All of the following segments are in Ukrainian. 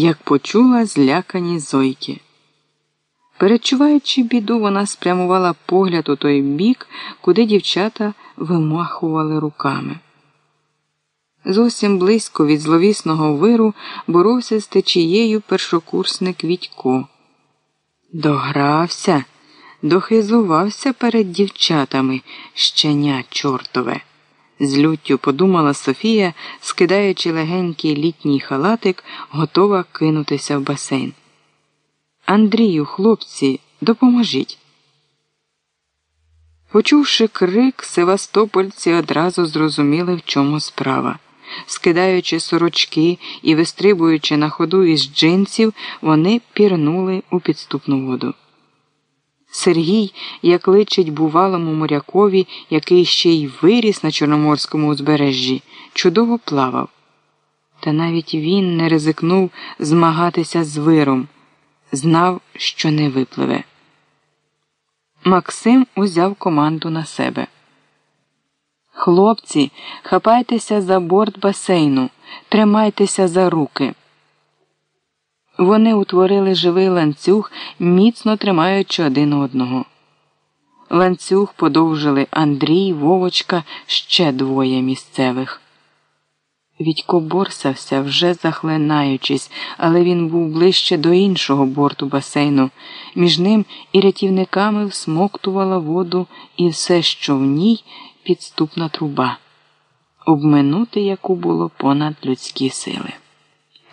як почула злякані зойки. Перечуваючи біду, вона спрямувала погляд у той бік, куди дівчата вимахували руками. Зовсім близько від зловісного виру боровся з течією першокурсник Відько. Догрався, дохизувався перед дівчатами щеня чортове. З люттю подумала Софія, скидаючи легенький літній халатик, готова кинутися в басейн. Андрію, хлопці, допоможіть. Почувши крик, севастопольці одразу зрозуміли, в чому справа. Скидаючи сорочки і вистрибуючи на ходу із джинсів, вони пірнули у підступну воду. Сергій, як личить бувалому морякові, який ще й виріс на Чорноморському узбережжі, чудово плавав. Та навіть він не ризикнув змагатися з виром, знав, що не випливе. Максим узяв команду на себе. Хлопці, хапайтеся за борт басейну, тримайтеся за руки. Вони утворили живий ланцюг, міцно тримаючи один одного. Ланцюг подовжили Андрій, Вовочка, ще двоє місцевих. Відько борсався, вже захлинаючись, але він був ближче до іншого борту басейну. Між ним і рятівниками всмоктувала воду і все, що в ній підступна труба, обминути яку було понад людські сили.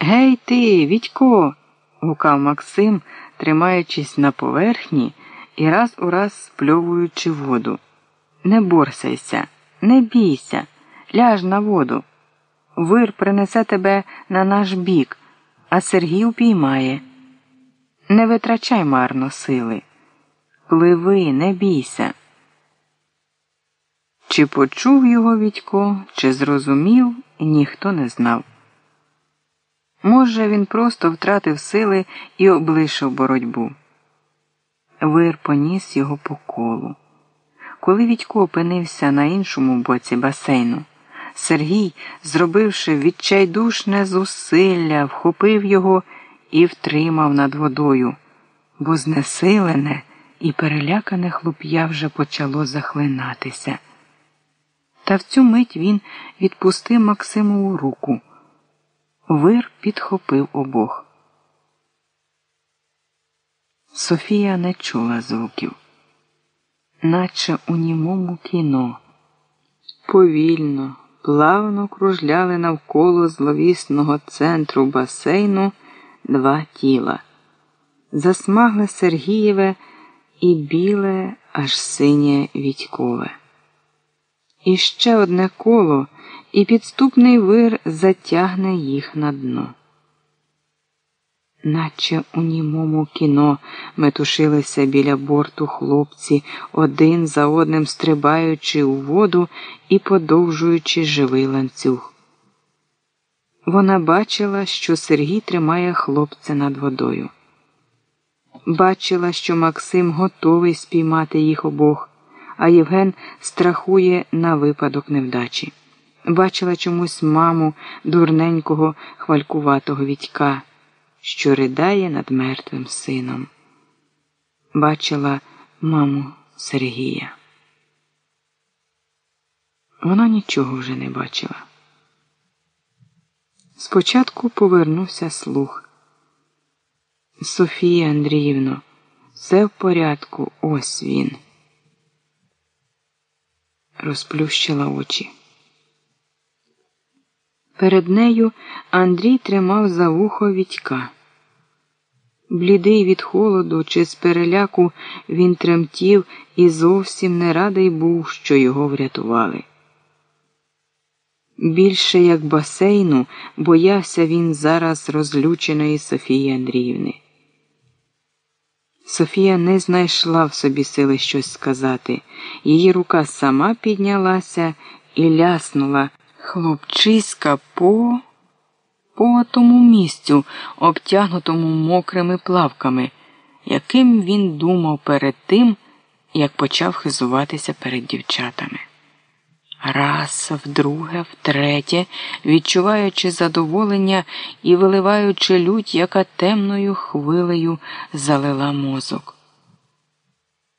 Гей ти, Відько. гукав Максим, тримаючись на поверхні і раз у раз спльовуючи воду. Не борсайся, не бійся, ляж на воду. Вир принесе тебе на наш бік, а Сергій упіймає. Не витрачай марно сили. Пливи, не бійся. Чи почув його Відько, чи зрозумів, ніхто не знав. Може, він просто втратив сили і облишив боротьбу. Вир поніс його по колу. Коли Відько опинився на іншому боці басейну, Сергій, зробивши відчайдушне зусилля, вхопив його і втримав над водою, бо знесилене і перелякане хлоп'я вже почало захлинатися. Та в цю мить він відпустив Максимову руку. Вир підхопив обох. Софія не чула звуків, наче у німому кіно. Повільно, плавно кружляли навколо зловісного центру басейну два тіла. Засмагле Сергієве і біле, аж синє Відькове. І ще одне коло, і підступний вир затягне їх на дно. Наче у німому кіно метушилися біля борту хлопці, один за одним стрибаючи у воду і подовжуючи живий ланцюг. Вона бачила, що Сергій тримає хлопця над водою. Бачила, що Максим готовий спіймати їх обох а Євген страхує на випадок невдачі. Бачила чомусь маму дурненького хвалькуватого Вітька, що ридає над мертвим сином. Бачила маму Сергія. Вона нічого вже не бачила. Спочатку повернувся слух. Софія Андріївно, все в порядку, ось він розплющила очі. Перед нею Андрій тримав за вухо Вітька. Блідий від холоду чи з переляку він тремтів і зовсім не радий був, що його врятували. Більше як басейну боявся він зараз розлюченої Софії Андріївни. Софія не знайшла в собі сили щось сказати. Її рука сама піднялася і ляснула хлопчиська по по тому місцю, обтягнутому мокрими плавками, яким він думав перед тим, як почав хизуватися перед дівчатами. Раз, вдруге, втретє, відчуваючи задоволення і виливаючи лють, яка темною хвилею залила мозок.